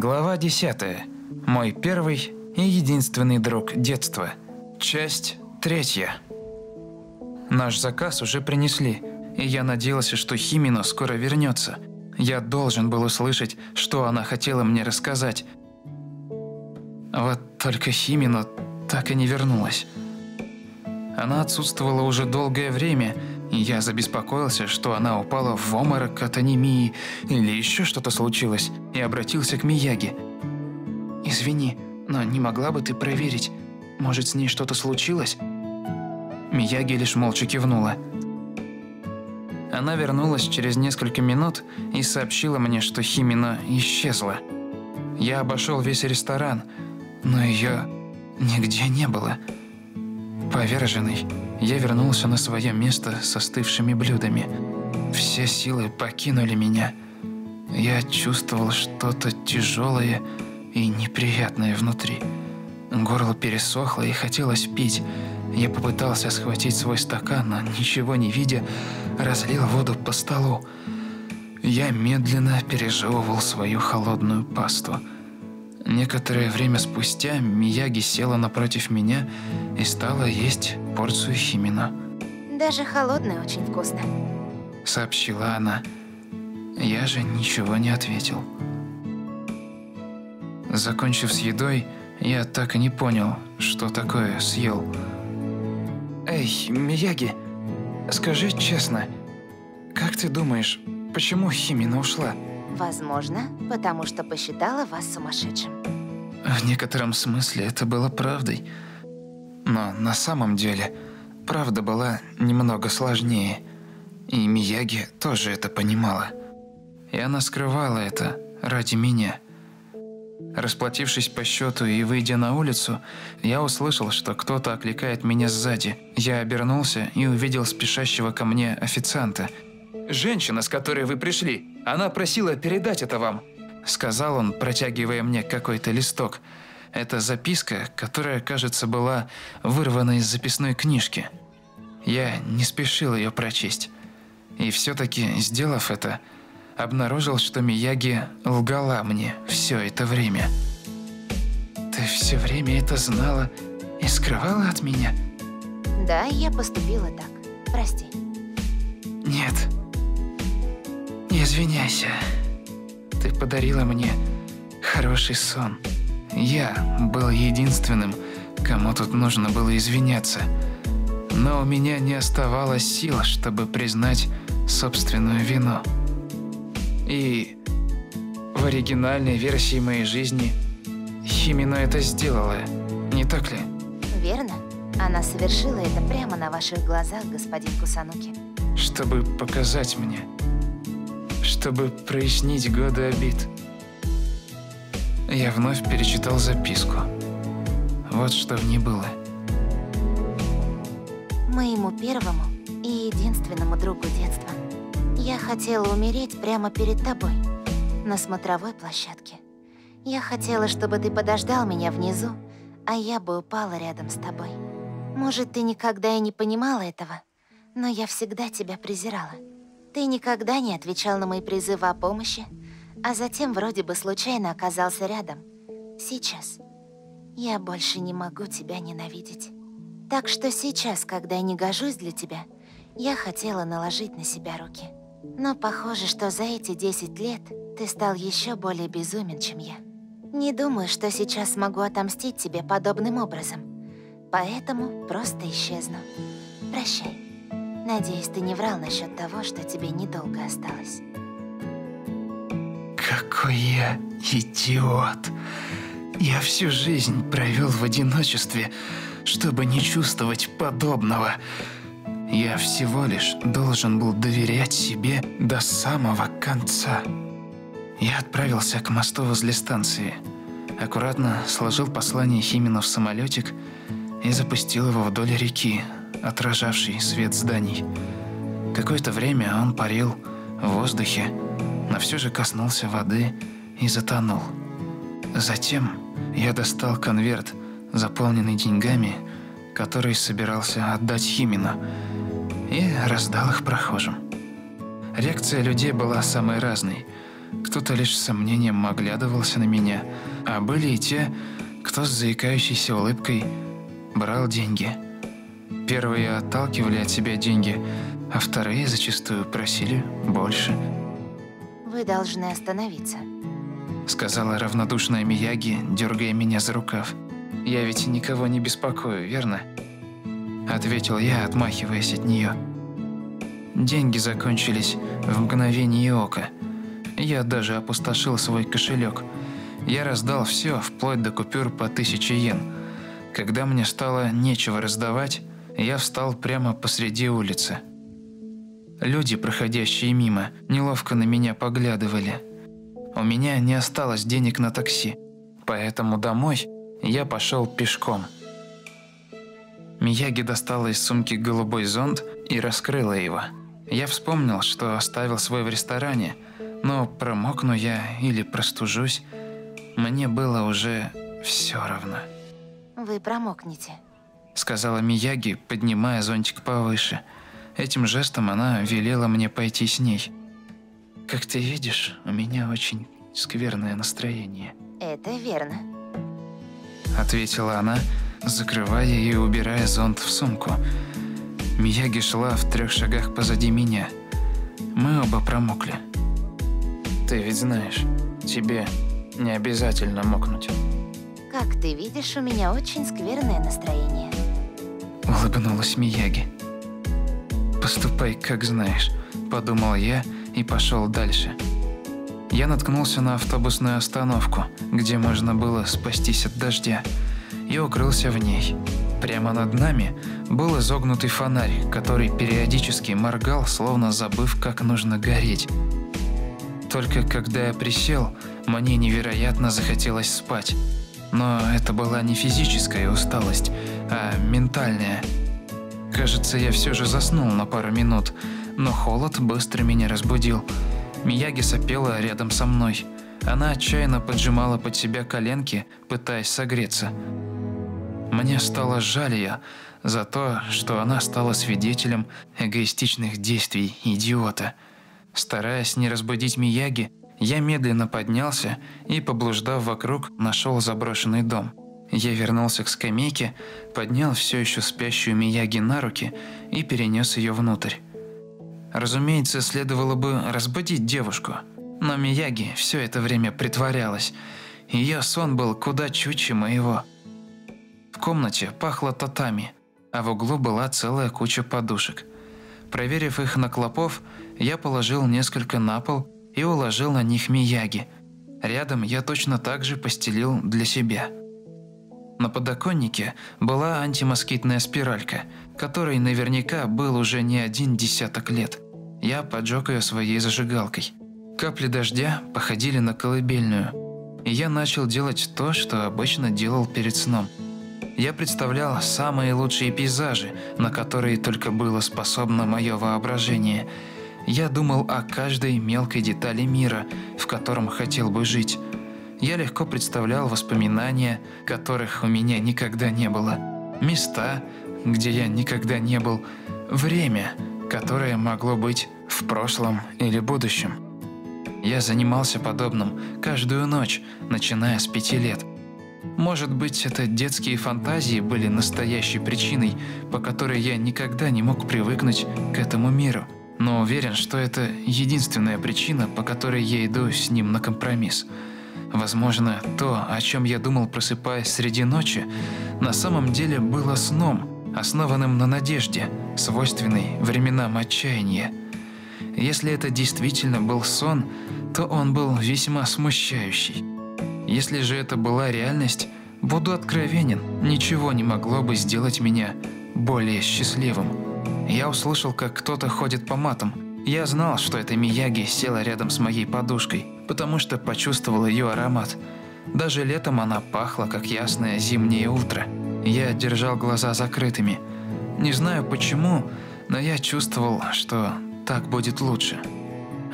Глава 10. Мой первый и единственный друг детства. Часть третья. Наш заказ уже принесли, и я надеялся, что Химино скоро вернется. Я должен был услышать, что она хотела мне рассказать. Вот только Химино так и не вернулась. Она отсутствовала уже долгое время, я забеспокоился, что она упала в обморок от анемии или еще что-то случилось, и обратился к Мияге. «Извини, но не могла бы ты проверить, может, с ней что-то случилось?» Мияги лишь молча кивнула. Она вернулась через несколько минут и сообщила мне, что Химина исчезла. Я обошел весь ресторан, но ее нигде не было. Поверженный, я вернулся на свое место с остывшими блюдами. Все силы покинули меня. Я чувствовал что-то тяжелое и неприятное внутри. Горло пересохло и хотелось пить. Я попытался схватить свой стакан, но ничего не видя, разлил воду по столу. Я медленно пережевывал свою холодную пасту. Некоторое время спустя Мияги села напротив меня и стала есть порцию химина. Даже холодная очень вкусно. Сообщила она. Я же ничего не ответил. Закончив с едой, я так и не понял, что такое съел. Эй, Мияги, скажи честно, как ты думаешь, почему Химина ушла? Возможно, потому что посчитала вас сумасшедшим. В некотором смысле это было правдой. Но на самом деле правда была немного сложнее. И Мияги тоже это понимала. И она скрывала это ради меня. Расплатившись по счету и выйдя на улицу, я услышал, что кто-то окликает меня сзади. Я обернулся и увидел спешащего ко мне официанта. «Женщина, с которой вы пришли, она просила передать это вам», – сказал он, протягивая мне какой-то листок. Это записка, которая, кажется, была вырвана из записной книжки. Я не спешил ее прочесть. И все-таки, сделав это, обнаружил, что Мияги лгала мне все это время. «Ты все время это знала и скрывала от меня?» Да, я поступила так. Прости. «Нет. Не извиняйся. Ты подарила мне хороший сон. Я был единственным, кому тут нужно было извиняться. Но у меня не оставалось сил, чтобы признать собственную вину». И в оригинальной версии моей жизни Химина это сделала, не так ли? Верно. Она совершила это прямо на ваших глазах, господин Кусануки. Чтобы показать мне, чтобы прояснить годы обид. Я вновь перечитал записку. Вот что в ней было. Моему первому и единственному другу детства. Я хотела умереть прямо перед тобой, на смотровой площадке. Я хотела, чтобы ты подождал меня внизу, а я бы упала рядом с тобой. Может, ты никогда и не понимала этого, но я всегда тебя презирала. Ты никогда не отвечал на мои призывы о помощи, а затем вроде бы случайно оказался рядом. Сейчас. Я больше не могу тебя ненавидеть. Так что сейчас, когда я не гожусь для тебя, я хотела наложить на себя руки. Но похоже, что за эти 10 лет ты стал еще более безумен, чем я. Не думаю, что сейчас смогу отомстить тебе подобным образом. Поэтому просто исчезну. Прощай. Надеюсь, ты не врал насчет того, что тебе недолго осталось. Какой я идиот. Я всю жизнь провел в одиночестве, чтобы не чувствовать подобного. Я всего лишь должен был доверять себе до самого конца. Я отправился к мосту возле станции. Аккуратно сложил послание Химина в самолетик и запустил его вдоль реки, отражавшей свет зданий. Какое-то время он парил в воздухе, но все же коснулся воды и затонул. Затем я достал конверт, заполненный деньгами, который собирался отдать Химину, и раздал их прохожим. Реакция людей была самой разной. кто-то лишь с сомнением оглядывался на меня, а были и те, кто с заикающейся улыбкой брал деньги. Первые отталкивали от себя деньги, а вторые зачастую просили больше. «Вы должны остановиться», — сказала равнодушная Мияги, дергая меня за рукав. «Я ведь никого не беспокою, верно?» Ответил я, отмахиваясь от нее. Деньги закончились в мгновение ока. Я даже опустошил свой кошелек. Я раздал все, вплоть до купюр по тысяче йен. Когда мне стало нечего раздавать, я встал прямо посреди улицы. Люди, проходящие мимо, неловко на меня поглядывали. У меня не осталось денег на такси, поэтому домой я пошел пешком. Мияги достала из сумки голубой зонт и раскрыла его. Я вспомнил, что оставил свой в ресторане, но промокну я или простужусь, мне было уже все равно. «Вы промокнете», — сказала Мияги, поднимая зонтик повыше. Этим жестом она велела мне пойти с ней. «Как ты видишь, у меня очень скверное настроение». «Это верно», — ответила она, закрывая и убирая зонт в сумку. Мияги шла в трех шагах позади меня. Мы оба промокли. Ты ведь знаешь, тебе не обязательно мокнуть. Как ты видишь, у меня очень скверное настроение. Улыбнулась Мияги. Поступай, как знаешь, подумал я и пошел дальше. Я наткнулся на автобусную остановку, где можно было спастись от дождя, и укрылся в ней. Прямо над нами был изогнутый фонарь, который периодически моргал, словно забыв, как нужно гореть. Только когда я присел, мне невероятно захотелось спать. Но это была не физическая усталость, а ментальная. Кажется, я все же заснул на пару минут, но холод быстро меня разбудил. Мияги сопела рядом со мной. Она отчаянно поджимала под себя коленки, пытаясь согреться. Мне стало жаль ее за то, что она стала свидетелем эгоистичных действий идиота. Стараясь не разбудить Мияги, я медленно поднялся и, поблуждав вокруг, нашел заброшенный дом. Я вернулся к скамейке, поднял все еще спящую Мияги на руки и перенес ее внутрь. Разумеется, следовало бы разбудить девушку, но Мияги все это время притворялась. Ее сон был куда чутье моего. В комнате пахло татами, а в углу была целая куча подушек. Проверив их на клопов, я положил несколько на пол и уложил на них Мияги. Рядом я точно так же постелил для себя. На подоконнике была антимоскитная спиралька, которой наверняка был уже не один десяток лет. Я поджег ее своей зажигалкой. Капли дождя походили на колыбельную, и я начал делать то, что обычно делал перед сном – я представлял самые лучшие пейзажи, на которые только было способно мое воображение. Я думал о каждой мелкой детали мира, в котором хотел бы жить. Я легко представлял воспоминания, которых у меня никогда не было. Места, где я никогда не был. Время, которое могло быть в прошлом или будущем. Я занимался подобным каждую ночь, начиная с пяти лет – может быть, это детские фантазии были настоящей причиной, по которой я никогда не мог привыкнуть к этому миру. Но уверен, что это единственная причина, по которой я иду с ним на компромисс. Возможно, то, о чем я думал, просыпаясь среди ночи, на самом деле было сном, основанным на надежде, свойственной временам отчаяния. Если это действительно был сон, то он был весьма смущающий. Если же это была реальность, буду откровенен, ничего не могло бы сделать меня более счастливым. Я услышал, как кто-то ходит по матам. Я знал, что это Мияги села рядом с моей подушкой, потому что почувствовал ее аромат. Даже летом она пахла, как ясное зимнее утро. Я держал глаза закрытыми. Не знаю почему, но я чувствовал, что так будет лучше.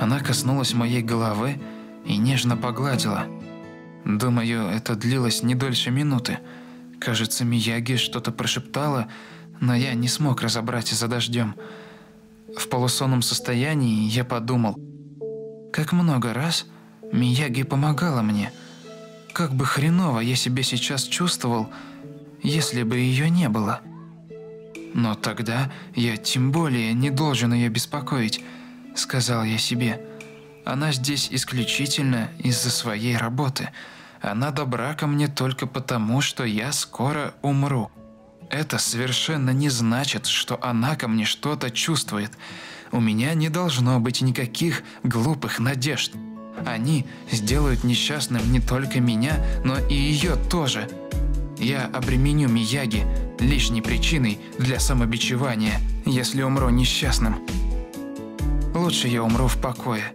Она коснулась моей головы и нежно погладила – Думаю, это длилось не дольше минуты. Кажется, Мияги что-то прошептала, но я не смог разобрать за дождем. В полусонном состоянии я подумал, как много раз Мияги помогала мне. Как бы хреново я себя сейчас чувствовал, если бы ее не было. Но тогда я тем более не должен ее беспокоить, сказал я себе. Она здесь исключительно из-за своей работы. Она добра ко мне только потому, что я скоро умру. Это совершенно не значит, что она ко мне что-то чувствует. У меня не должно быть никаких глупых надежд. Они сделают несчастным не только меня, но и ее тоже. Я обременю Мияги лишней причиной для самобичевания, если умру несчастным. Лучше я умру в покое.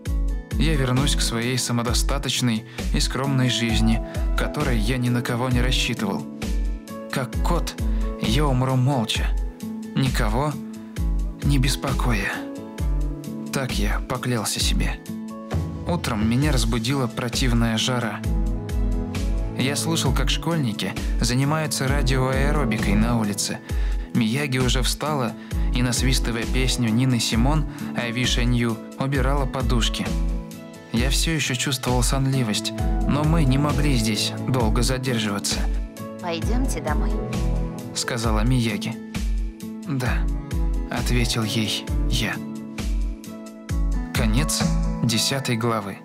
Я вернусь к своей самодостаточной и скромной жизни, которой я ни на кого не рассчитывал. Как кот, я умру молча, никого не беспокоя. Так я поклялся себе. Утром меня разбудила противная жара. Я слышал, как школьники занимаются радиоаэробикой на улице. Мияги уже встала и, насвистывая песню Нины Симон «I Нью», убирала подушки. Я все еще чувствовал сонливость, но мы не могли здесь долго задерживаться. «Пойдемте домой», — сказала Мияги. «Да», — ответил ей я. Конец десятой главы.